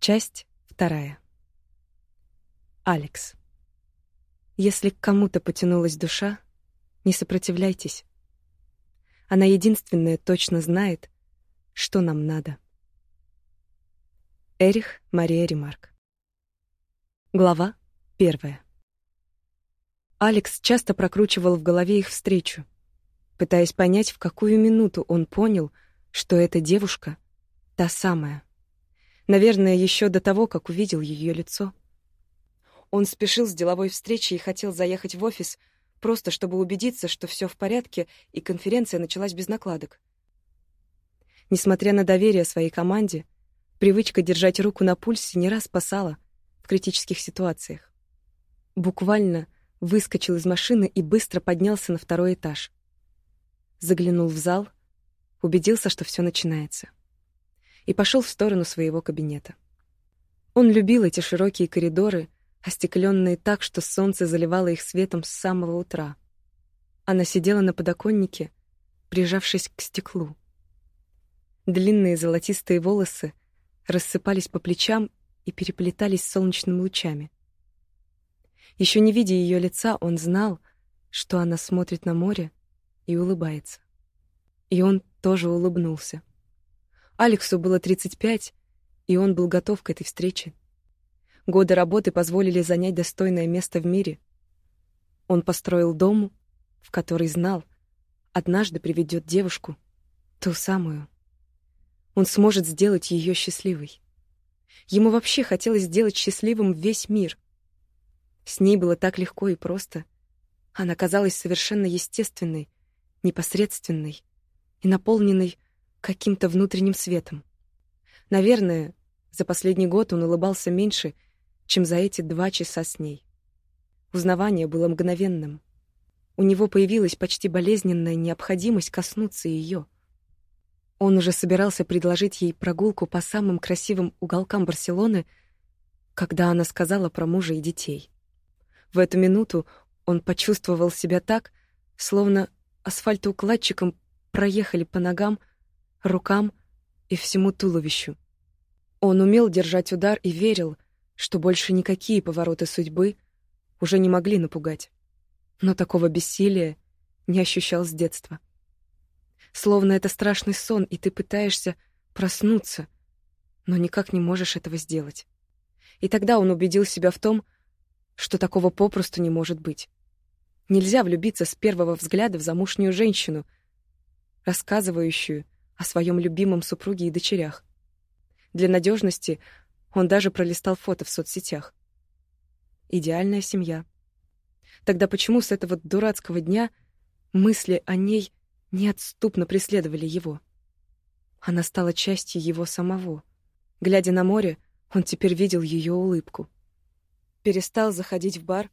Часть вторая. Алекс. Если к кому-то потянулась душа, не сопротивляйтесь. Она единственная точно знает, что нам надо. Эрих Мария Ремарк. Глава первая. Алекс часто прокручивал в голове их встречу, пытаясь понять, в какую минуту он понял, что эта девушка — та самая. Наверное, еще до того, как увидел ее лицо. Он спешил с деловой встречи и хотел заехать в офис, просто чтобы убедиться, что все в порядке, и конференция началась без накладок. Несмотря на доверие своей команде, привычка держать руку на пульсе не раз спасала в критических ситуациях. Буквально выскочил из машины и быстро поднялся на второй этаж. Заглянул в зал, убедился, что все начинается. И пошел в сторону своего кабинета. Он любил эти широкие коридоры, остекленные так, что солнце заливало их светом с самого утра. Она сидела на подоконнике, прижавшись к стеклу. Длинные золотистые волосы рассыпались по плечам и переплетались солнечными лучами. Еще не видя ее лица, он знал, что она смотрит на море и улыбается. И он тоже улыбнулся. Алексу было 35, и он был готов к этой встрече. Годы работы позволили занять достойное место в мире. Он построил дом, в который знал, однажды приведет девушку, ту самую. Он сможет сделать ее счастливой. Ему вообще хотелось сделать счастливым весь мир — с ней было так легко и просто. Она казалась совершенно естественной, непосредственной и наполненной каким-то внутренним светом. Наверное, за последний год он улыбался меньше, чем за эти два часа с ней. Узнавание было мгновенным. У него появилась почти болезненная необходимость коснуться ее. Он уже собирался предложить ей прогулку по самым красивым уголкам Барселоны, когда она сказала про мужа и детей. В эту минуту он почувствовал себя так, словно асфальтоукладчиком проехали по ногам, рукам и всему туловищу. Он умел держать удар и верил, что больше никакие повороты судьбы уже не могли напугать. Но такого бессилия не ощущал с детства. Словно это страшный сон, и ты пытаешься проснуться, но никак не можешь этого сделать. И тогда он убедил себя в том, что такого попросту не может быть. Нельзя влюбиться с первого взгляда в замужнюю женщину, рассказывающую о своем любимом супруге и дочерях. Для надежности он даже пролистал фото в соцсетях. Идеальная семья. Тогда почему с этого дурацкого дня мысли о ней неотступно преследовали его? Она стала частью его самого. Глядя на море, он теперь видел ее улыбку перестал заходить в бар,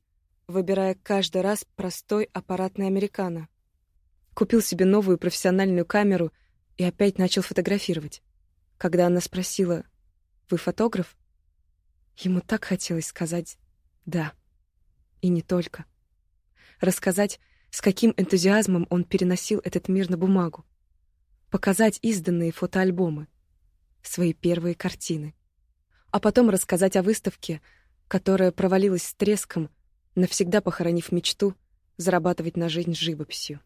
выбирая каждый раз простой аппаратный американо. Купил себе новую профессиональную камеру и опять начал фотографировать. Когда она спросила «Вы фотограф?», ему так хотелось сказать «да». И не только. Рассказать, с каким энтузиазмом он переносил этот мир на бумагу. Показать изданные фотоальбомы, свои первые картины. А потом рассказать о выставке — которая провалилась с треском, навсегда похоронив мечту зарабатывать на жизнь живописью.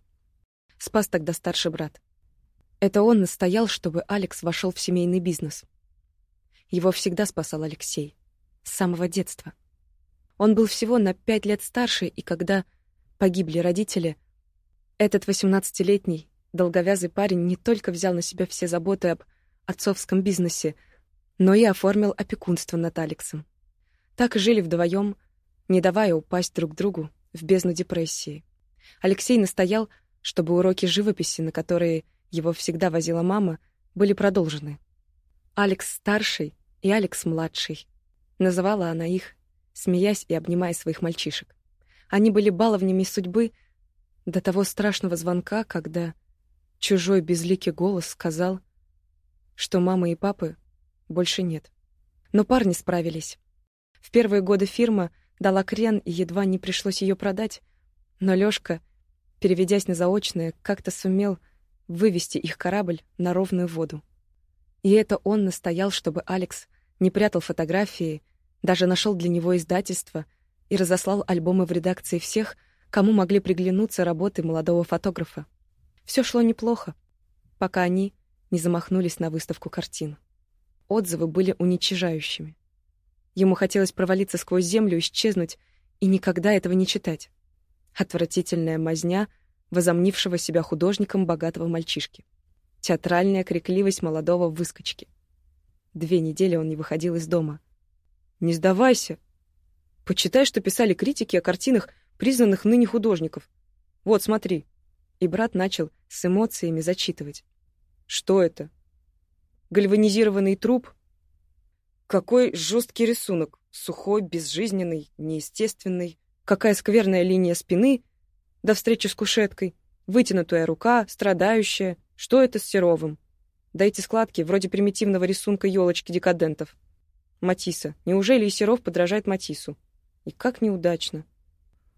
Спас тогда старший брат. Это он настоял, чтобы Алекс вошел в семейный бизнес. Его всегда спасал Алексей. С самого детства. Он был всего на пять лет старше, и когда погибли родители, этот восемнадцатилетний долговязый парень не только взял на себя все заботы об отцовском бизнесе, но и оформил опекунство над Алексом. Так и жили вдвоем, не давая упасть друг другу в бездну депрессии. Алексей настоял, чтобы уроки живописи, на которые его всегда возила мама, были продолжены. Алекс старший и Алекс младший. Называла она их, смеясь и обнимая своих мальчишек. Они были баловнями судьбы до того страшного звонка, когда чужой безликий голос сказал, что мамы и папы больше нет. Но парни справились. В первые годы фирма дала крен, и едва не пришлось ее продать. Но Лёшка, переведясь на заочное, как-то сумел вывести их корабль на ровную воду. И это он настоял, чтобы Алекс не прятал фотографии, даже нашел для него издательство и разослал альбомы в редакции всех, кому могли приглянуться работы молодого фотографа. Все шло неплохо, пока они не замахнулись на выставку картин. Отзывы были уничижающими. Ему хотелось провалиться сквозь землю, исчезнуть и никогда этого не читать. Отвратительная мазня возомнившего себя художником богатого мальчишки. Театральная крикливость молодого выскочки. Две недели он не выходил из дома. «Не сдавайся! Почитай, что писали критики о картинах признанных ныне художников. Вот, смотри». И брат начал с эмоциями зачитывать. «Что это? Гальванизированный труп? Какой жесткий рисунок, сухой, безжизненный, неестественный. Какая скверная линия спины до встречи с кушеткой. Вытянутая рука, страдающая. Что это с Серовым? Да эти складки, вроде примитивного рисунка елочки декадентов. Матисса. Неужели и Серов подражает Матису? И как неудачно.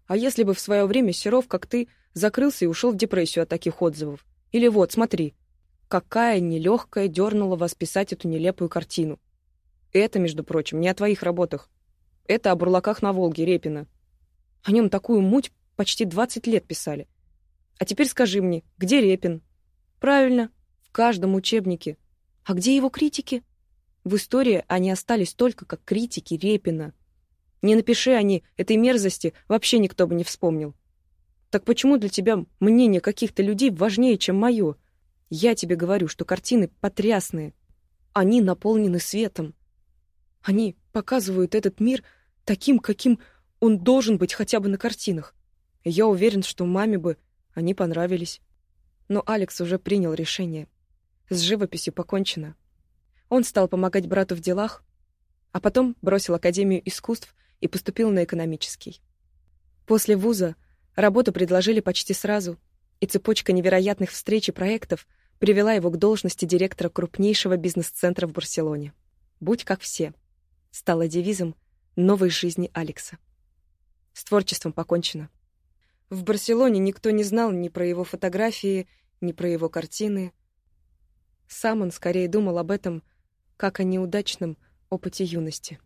А если бы в свое время Серов, как ты, закрылся и ушел в депрессию от таких отзывов? Или вот, смотри, какая нелегкая дернула вас писать эту нелепую картину. Это, между прочим, не о твоих работах. Это о бурлаках на Волге Репина. О нем такую муть почти 20 лет писали. А теперь скажи мне, где Репин? Правильно, в каждом учебнике. А где его критики? В истории они остались только как критики Репина. Не напиши они этой мерзости, вообще никто бы не вспомнил. Так почему для тебя мнение каких-то людей важнее, чем мое? Я тебе говорю, что картины потрясные. Они наполнены светом. Они показывают этот мир таким, каким он должен быть хотя бы на картинах. Я уверен, что маме бы они понравились. Но Алекс уже принял решение. С живописью покончено. Он стал помогать брату в делах, а потом бросил Академию искусств и поступил на экономический. После вуза работу предложили почти сразу, и цепочка невероятных встреч и проектов — привела его к должности директора крупнейшего бизнес-центра в Барселоне. «Будь как все» стало девизом новой жизни Алекса. С творчеством покончено. В Барселоне никто не знал ни про его фотографии, ни про его картины. Сам он скорее думал об этом, как о неудачном опыте юности.